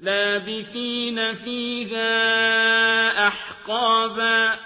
لَّابِثِينَ فِيهَا أَحْقَابًا